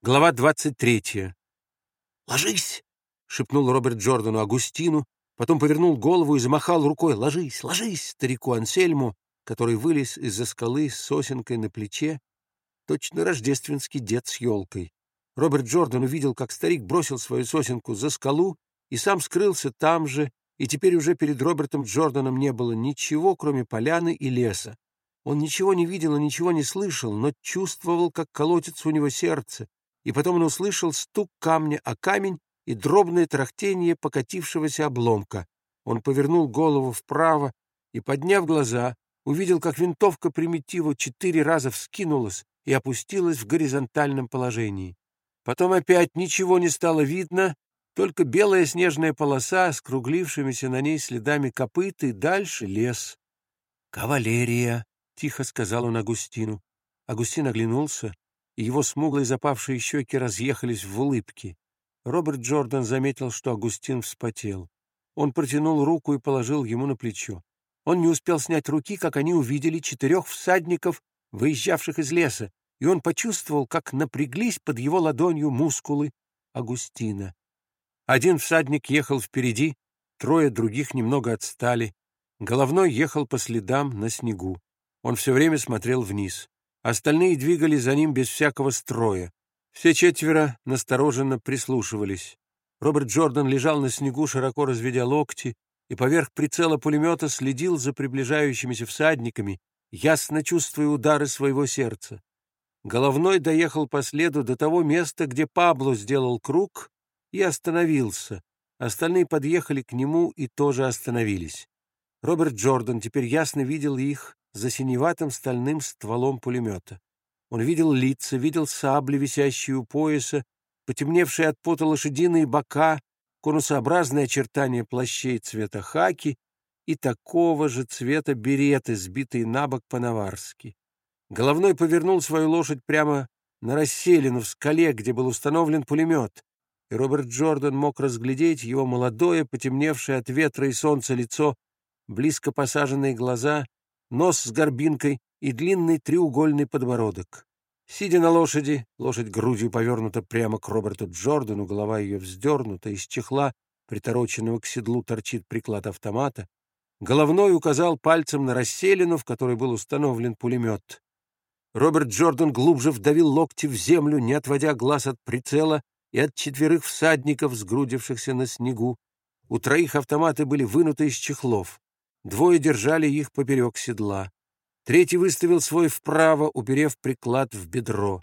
Глава 23. «Ложись!» — шепнул Роберт Джордану Агустину, потом повернул голову и замахал рукой. «Ложись! Ложись!» старику Ансельму, который вылез из-за скалы с сосенкой на плече, точно рождественский дед с елкой. Роберт Джордан увидел, как старик бросил свою сосенку за скалу и сам скрылся там же, и теперь уже перед Робертом Джорданом не было ничего, кроме поляны и леса. Он ничего не видел и ничего не слышал, но чувствовал, как колотится у него сердце, и потом он услышал стук камня о камень и дробное трахтение покатившегося обломка. Он повернул голову вправо и, подняв глаза, увидел, как винтовка примитива четыре раза вскинулась и опустилась в горизонтальном положении. Потом опять ничего не стало видно, только белая снежная полоса с круглившимися на ней следами копыт и дальше лес. «Кавалерия!» — тихо сказал он Агустину. Агустин оглянулся его смуглые запавшие щеки разъехались в улыбке. Роберт Джордан заметил, что Агустин вспотел. Он протянул руку и положил ему на плечо. Он не успел снять руки, как они увидели четырех всадников, выезжавших из леса, и он почувствовал, как напряглись под его ладонью мускулы Агустина. Один всадник ехал впереди, трое других немного отстали. Головной ехал по следам на снегу. Он все время смотрел вниз. Остальные двигались за ним без всякого строя. Все четверо настороженно прислушивались. Роберт Джордан лежал на снегу, широко разведя локти, и поверх прицела пулемета следил за приближающимися всадниками, ясно чувствуя удары своего сердца. Головной доехал по следу до того места, где Пабло сделал круг и остановился. Остальные подъехали к нему и тоже остановились. Роберт Джордан теперь ясно видел их за синеватым стальным стволом пулемета. Он видел лица, видел сабли, висящие у пояса, потемневшие от пота лошадиные бока, конусообразные очертания плащей цвета хаки и такого же цвета береты, сбитые на бок по-наварски. Головной повернул свою лошадь прямо на расселину в скале, где был установлен пулемет, и Роберт Джордан мог разглядеть его молодое, потемневшее от ветра и солнца лицо, близко посаженные глаза нос с горбинкой и длинный треугольный подбородок. Сидя на лошади, лошадь грудью повернута прямо к Роберту Джордану, голова ее вздернута, из чехла, притороченного к седлу, торчит приклад автомата. Головной указал пальцем на расселину, в которой был установлен пулемет. Роберт Джордан глубже вдавил локти в землю, не отводя глаз от прицела и от четверых всадников, сгрудившихся на снегу. У троих автоматы были вынуты из чехлов. Двое держали их поперек седла. Третий выставил свой вправо, уперев приклад в бедро.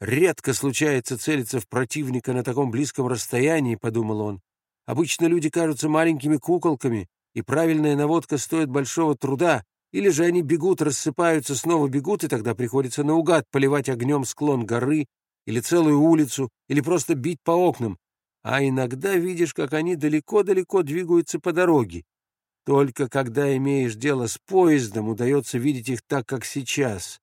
«Редко случается целиться в противника на таком близком расстоянии», — подумал он. «Обычно люди кажутся маленькими куколками, и правильная наводка стоит большого труда, или же они бегут, рассыпаются, снова бегут, и тогда приходится наугад поливать огнем склон горы, или целую улицу, или просто бить по окнам. А иногда видишь, как они далеко-далеко двигаются по дороге, только когда имеешь дело с поездом, удается видеть их так, как сейчас.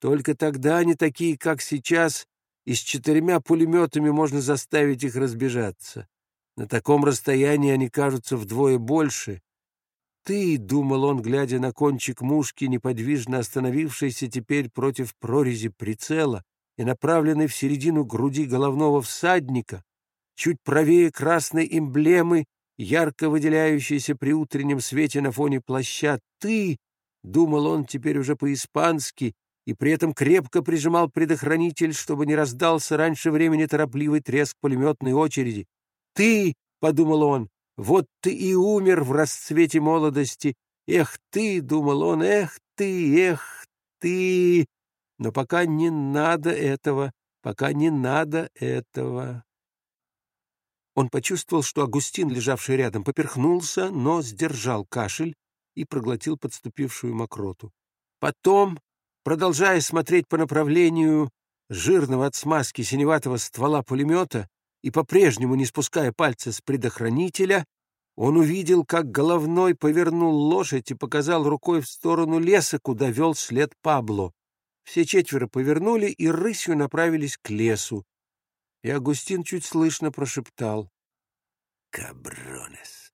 Только тогда они такие, как сейчас, и с четырьмя пулеметами можно заставить их разбежаться. На таком расстоянии они кажутся вдвое больше. Ты, — думал он, глядя на кончик мушки, неподвижно остановившийся теперь против прорези прицела и направленный в середину груди головного всадника, чуть правее красной эмблемы ярко выделяющийся при утреннем свете на фоне плаща. «Ты!» — думал он теперь уже по-испански, и при этом крепко прижимал предохранитель, чтобы не раздался раньше времени торопливый треск пулеметной очереди. «Ты!» — подумал он. «Вот ты и умер в расцвете молодости. Эх ты!» — думал он. «Эх ты! Эх ты!» Но пока не надо этого, пока не надо этого. Он почувствовал, что Агустин, лежавший рядом, поперхнулся, но сдержал кашель и проглотил подступившую мокроту. Потом, продолжая смотреть по направлению жирного от смазки синеватого ствола пулемета и по-прежнему не спуская пальца с предохранителя, он увидел, как головной повернул лошадь и показал рукой в сторону леса, куда вел след Пабло. Все четверо повернули и рысью направились к лесу и Агустин чуть слышно прошептал «Кабронес».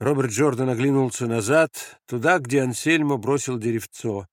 Роберт Джордан оглянулся назад, туда, где Ансельмо бросил деревцо.